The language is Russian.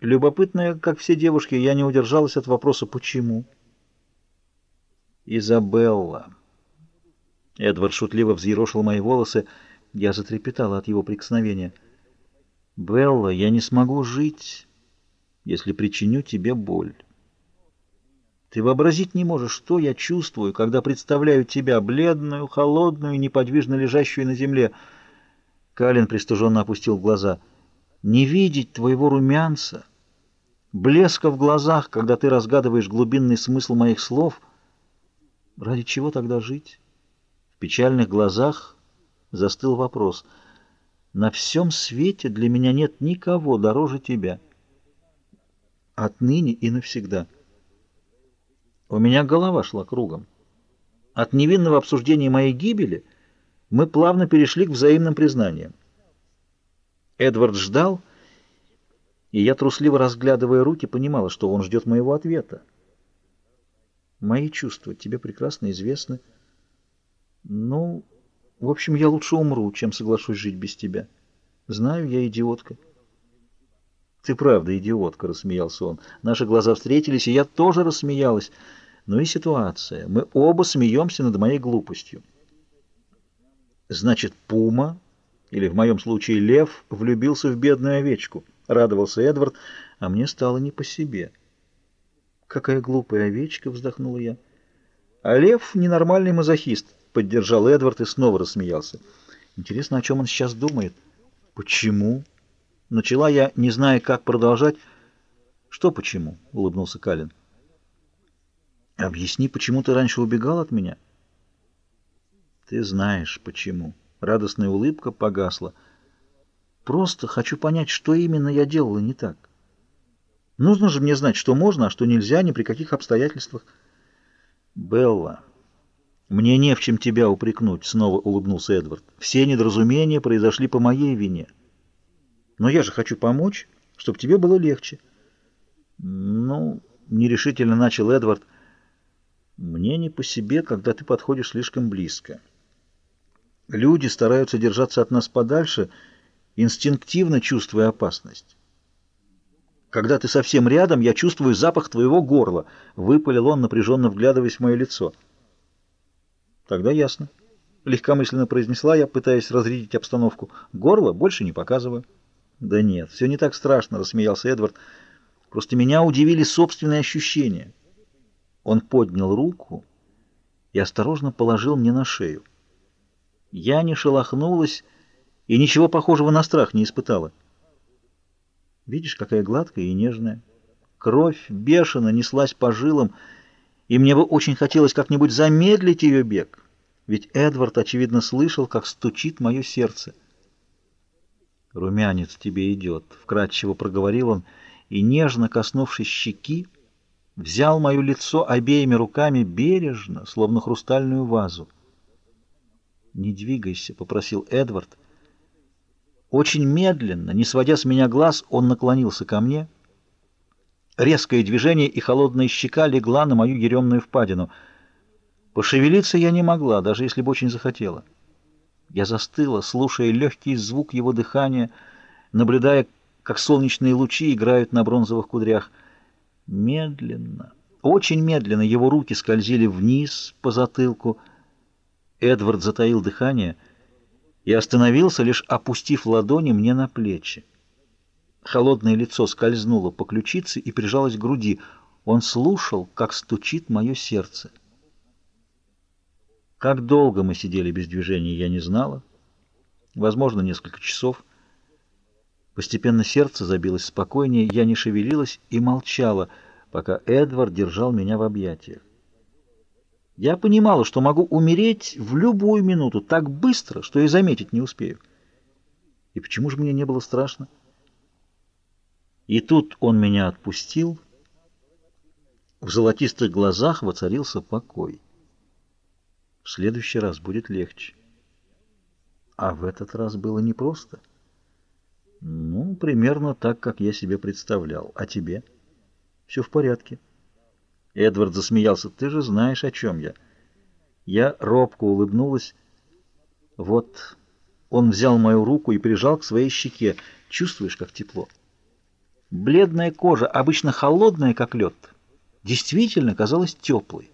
Любопытная, как все девушки, я не удержалась от вопроса «почему?». «Изабелла». Эдвард шутливо взъерошил мои волосы. Я затрепетала от его прикосновения. «Белла, я не смогу жить, если причиню тебе боль». Ты вообразить не можешь, что я чувствую, когда представляю тебя, бледную, холодную, неподвижно лежащую на земле. Калин пристыженно опустил глаза. Не видеть твоего румянца, блеска в глазах, когда ты разгадываешь глубинный смысл моих слов. Ради чего тогда жить? В печальных глазах застыл вопрос. На всем свете для меня нет никого дороже тебя. Отныне и навсегда. У меня голова шла кругом. От невинного обсуждения моей гибели мы плавно перешли к взаимным признаниям. Эдвард ждал, и я, трусливо разглядывая руки, понимала, что он ждет моего ответа. Мои чувства тебе прекрасно известны. Ну, в общем, я лучше умру, чем соглашусь жить без тебя. Знаю, я идиотка. Ты правда идиотка, рассмеялся он. Наши глаза встретились, и я тоже рассмеялась. Ну и ситуация. Мы оба смеемся над моей глупостью. Значит, Пума, или в моем случае Лев, влюбился в бедную овечку. Радовался Эдвард, а мне стало не по себе. Какая глупая овечка, вздохнула я. А Лев — ненормальный мазохист, поддержал Эдвард и снова рассмеялся. Интересно, о чем он сейчас думает? Почему? Начала я, не зная, как продолжать. Что почему? — улыбнулся Калин. Объясни, почему ты раньше убегал от меня? Ты знаешь, почему. Радостная улыбка погасла. Просто хочу понять, что именно я делала не так. Нужно же мне знать, что можно, а что нельзя, ни при каких обстоятельствах. Белла, мне не в чем тебя упрекнуть, снова улыбнулся Эдвард. Все недоразумения произошли по моей вине. Но я же хочу помочь, чтобы тебе было легче. Ну, нерешительно начал Эдвард. Мне не по себе, когда ты подходишь слишком близко. Люди стараются держаться от нас подальше, инстинктивно чувствуя опасность. Когда ты совсем рядом, я чувствую запах твоего горла, — выпалил он, напряженно вглядываясь в мое лицо. Тогда ясно. Легкомысленно произнесла я, пытаясь разрядить обстановку. Горло больше не показываю. Да нет, все не так страшно, — рассмеялся Эдвард. Просто меня удивили собственные ощущения. Он поднял руку и осторожно положил мне на шею. Я не шелохнулась и ничего похожего на страх не испытала. Видишь, какая гладкая и нежная. Кровь бешено неслась по жилам, и мне бы очень хотелось как-нибудь замедлить ее бег, ведь Эдвард, очевидно, слышал, как стучит мое сердце. «Румянец тебе идет», — вкратчиво проговорил он, и, нежно коснувшись щеки, взял мое лицо обеими руками бережно, словно хрустальную вазу. «Не двигайся», — попросил Эдвард. Очень медленно, не сводя с меня глаз, он наклонился ко мне. Резкое движение и холодная щека легла на мою еремную впадину. Пошевелиться я не могла, даже если бы очень захотела. Я застыла, слушая легкий звук его дыхания, наблюдая, как солнечные лучи играют на бронзовых кудрях — Медленно, очень медленно его руки скользили вниз по затылку. Эдвард затаил дыхание и остановился, лишь опустив ладони мне на плечи. Холодное лицо скользнуло по ключице и прижалось к груди. Он слушал, как стучит мое сердце. Как долго мы сидели без движения, я не знала. Возможно, несколько часов. Постепенно сердце забилось спокойнее, я не шевелилась и молчала, пока Эдвард держал меня в объятиях. Я понимала, что могу умереть в любую минуту так быстро, что и заметить не успею. И почему же мне не было страшно? И тут он меня отпустил. В золотистых глазах воцарился покой. В следующий раз будет легче. А в этот раз было непросто. Ну, примерно так, как я себе представлял. А тебе? Все в порядке. Эдвард засмеялся. Ты же знаешь, о чем я. Я робко улыбнулась. Вот он взял мою руку и прижал к своей щеке. Чувствуешь, как тепло? Бледная кожа, обычно холодная, как лед, действительно казалась теплой.